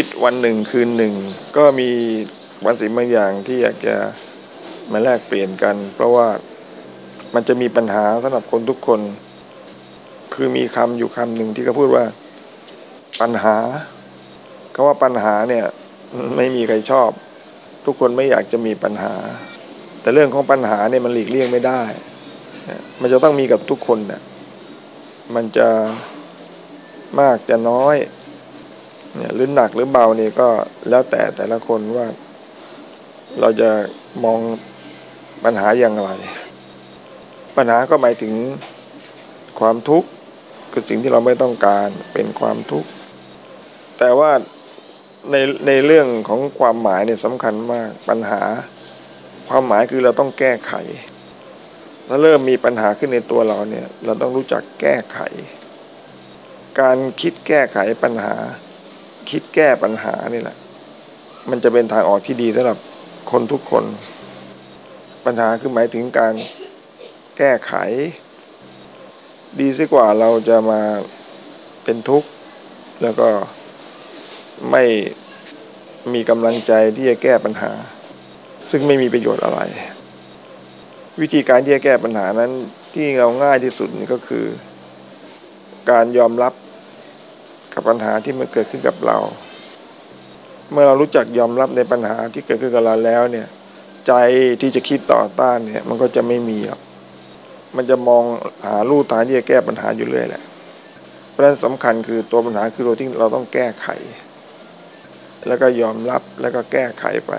วิตวันหนึ่งคืนหนึ่ง ก็มีวันสิ่งบางอย่างที่อยากจะมาแลกเปลี่ยนกัน เพราะว่ามันจะมีปัญหาสำหรับคนทุกคน คือมีคำอยู่คำหนึ่งที่เขาพูดว่าปัญหาคาว่าปัญหาเนี่ยไม่มีใครชอบ ทุกคนไม่อยากจะมีปัญหา แต่เรื่องของปัญหาเนี่ยมันหลีกเลี่ยงไม่ได้ มันจะต้องมีกับทุกคนเนี่ยมันจะมากจะน้อย เนี่ยหรือหนักหรือเบานี่ก็แล้วแต่แต่ละคนว่า เราจะมองปัญหาอย่างไร ปัญหาก็หมายถึงความทุกข์คือสิ่งที่เราไม่ต้องการเป็นความทุกข์แต่ว่าในในเรื่องของความหมายเนี่ยสำคัญมากปัญหา ความหมายคือเราต้องแก้ไขถ้าเริ่มมีปัญหาขึ้นในตัวเราเนี่ย เราต้องรู้จักแก้ไข การคิดแก้ไขปัญหา คิดแก้ปัญหานี่แหละ มันจะเป็นทางออกที่ดีสำหรับคนทุกคน ปัญหาคือหมายถึงการแก้ไข ดีสิกว่าเราจะมาเป็นทุกข์ แล้วก็ไม่มีกำลังใจที่จะแก้ปัญหา ซึ่งไม่มีประโยชน์อะไร วิธีการที่จะแก้ปัญหานั้นที่เราง่ายที่สุดนี่ก็คือ การยอมรับ กับปัญหาที่มันเกิดขึ้นกับเรา เมื่อเรารู้จักยอมรับในปัญหาที่เกิดขึ้นกับเราแล้วเนี่ย ใจที่จะคิดต่อต้านเนี่ย มันก็จะไม่มีหรอกมันจะมองหาลู่ทางที่จะแก้ปัญหาอยู่เรื่อยแหละ เพราะฉะนั้นสำคัญคือตัวปัญหาคือตัวที่เราต้องแก้ไข แล้วก็ยอมรับแล้วก็แก้ไขไป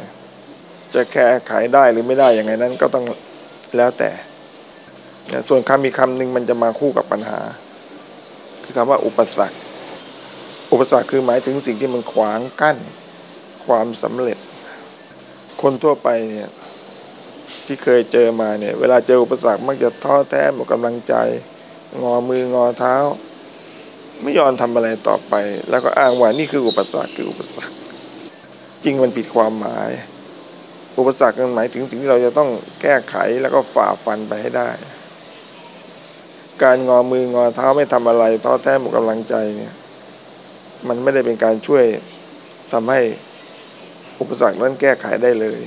จะแก้ไขได้หรือไม่ได้อย่างไงนั้นก็ต้องแล้วแต่ ส่วนคำมีคำหนึ่งมันจะมาคู่กับปัญหา คือคำว่าอุปสรรค อุปสรรคคือหมายถึงสิ่งที่มันขวางกั้นความสำเร็จ คนทั่วไปเนี่ยที่เคยเจอมาเนี่ย เวลาเจออุปสรรคมักจะท้อแท้หมดกำลังใจ งอมืองอเท้า ไม่ยอมทำอะไรต่อไป แล้วก็อ้างว่านี่คืออุปสรรคคืออุปสรรค จริงมันผิดความหมาย อุปสรรคมันหมายถึงสิ่งที่เราจะต้องแก้ไขแล้วก็ฝ่าฟันไปให้ได้ การงอมืองอเท้าไม่ทำอะไรท้อแท้หมดกำลังใจเนี่ย มันไม่ได้เป็นการช่วยทำให้อุปสรรคนั้นแก้ไขได้เลย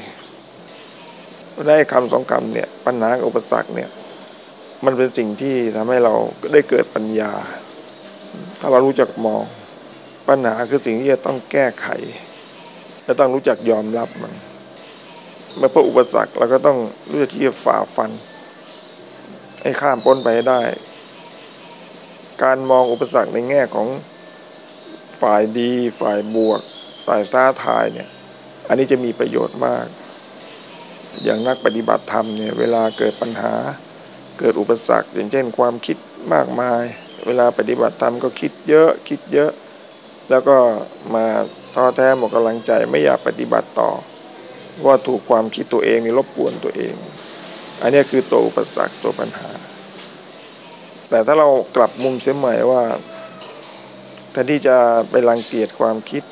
ได้คำสองคำเนี่ยปัญหาอุปสรรคเนี่ย มันเป็นสิ่งที่ทำให้เราได้เกิดปัญญา ถ้าเรารู้จักมอง ปัญหาคือสิ่งที่จะต้องแก้ไข และต้องรู้จักยอมรับมัน เมื่อพบอุปสรรคเราก็ต้องรู้จักที่จะฝ่าฟัน ให้ข้ามพ้นไปได้ การมองอุปสรรคในแง่ของ ฝ่ายดี ฝ่ายบวกสายซ้าทายเนี่ย อันนี้จะมีประโยชน์มาก อย่างนักปฏิบัติธรรมเนี่ย เวลาเกิดปัญหา เกิดอุปสรรค อย่างเช่น ความคิดมากมาย เวลาปฏิบัติธรรมก็คิดเยอะ คิดเยอะ แล้วก็มาท้อแท้หมดกำลังใจไม่อยากปฏิบัติต่อ ว่าถูกความคิดตัวเองนี่รบกวนตัวเอง อันนี้คือตัวอุปสรรคตัวปัญหา แต่ถ้าเรากลับมุมเสียใหม่ว่า แทนที่จะไปรังเกียจความคิด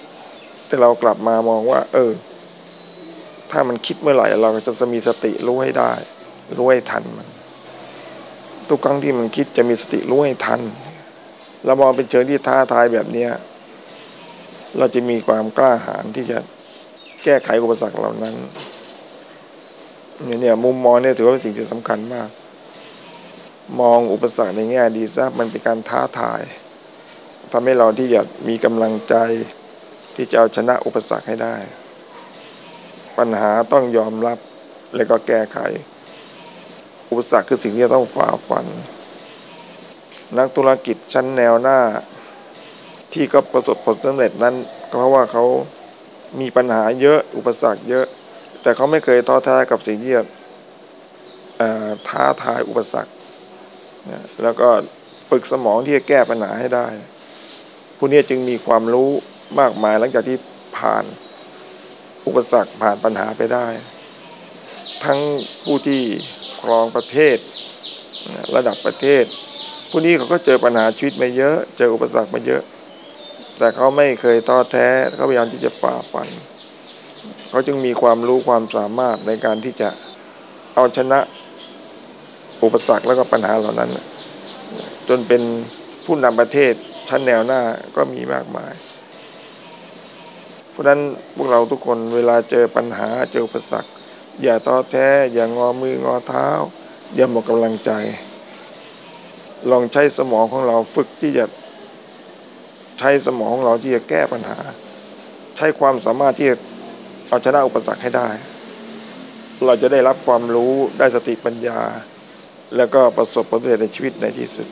แต่เรากลับมามองว่า เออ ถ้ามันคิดเมื่อไหร่ เราจะมีสติรู้ให้ได้ รู้ให้ทันมัน ทุกครั้งที่มันคิดจะมีสติรู้ให้ทัน เรามองเป็นเชิงที่ท้าทายแบบเนี้ย เราจะมีความกล้าหาญที่จะแก้ไขอุปสรรคเหล่านั้นเนี่ยมุมมองเนี่ยถือว่าเป็นสิ่งที่สำคัญมาก มองอุปสรรคในแง่ดีซะมันเป็นการท้าทาย ทำให้เราที่จะมีกำลังใจที่จะเอาชนะอุปสรรคให้ได้ ปัญหาต้องยอมรับแล้วก็แก้ไข อุปสรรคคือสิ่งที่ต้องฝ่าฟัน นักธุรกิจชั้นแนวหน้า ที่ก็ประสบผลสำเร็จนั้นก็เพราะว่าเขามีปัญหาเยอะอุปสรรคเยอะ แต่เขาไม่เคยท้อแท้กับสิ่งที่ท้าทายอุปสรรค แล้วก็ฝึกสมองที่จะแก้ปัญหาให้ได้ ผู้นี้จึงมีความรู้มากมายหลังจากที่ผ่านอุปสรรคผ่านปัญหาไปได้ ทั้งผู้ที่ครองประเทศระดับประเทศ ผู้นี้เขาก็เจอปัญหาชีวิตมาเยอะ เจออุปสรรคมาเยอะ แต่เขาไม่เคยท้อแท้เขาพยายามที่จะฝ่าฟัน เขาจึงมีความรู้ความสามารถในการที่จะเอาชนะอุปสรรคแล้วก็ปัญหาเหล่านั้น จนเป็นผู้นำประเทศ ชั้นแนวหน้าก็มีมากมายราะนั้นพวกเราทุกคนเวลาเจอปัญหาเจออุปสรรคอย่าท้อแท้ อย่างงอมืองอเท้า อย่าหมดกำลังใจ ลองใช้สมองของเราฝึกที่จะใช้สมองของเราที่จะแก้ปัญหา ใช้ความสามารถที่จะเอาชนะอุปสรรคให้ได้ เราจะได้รับความรู้ได้สติปัญญา แล้วก็ประสบผลสำเร็จในชีวิตในที่สุด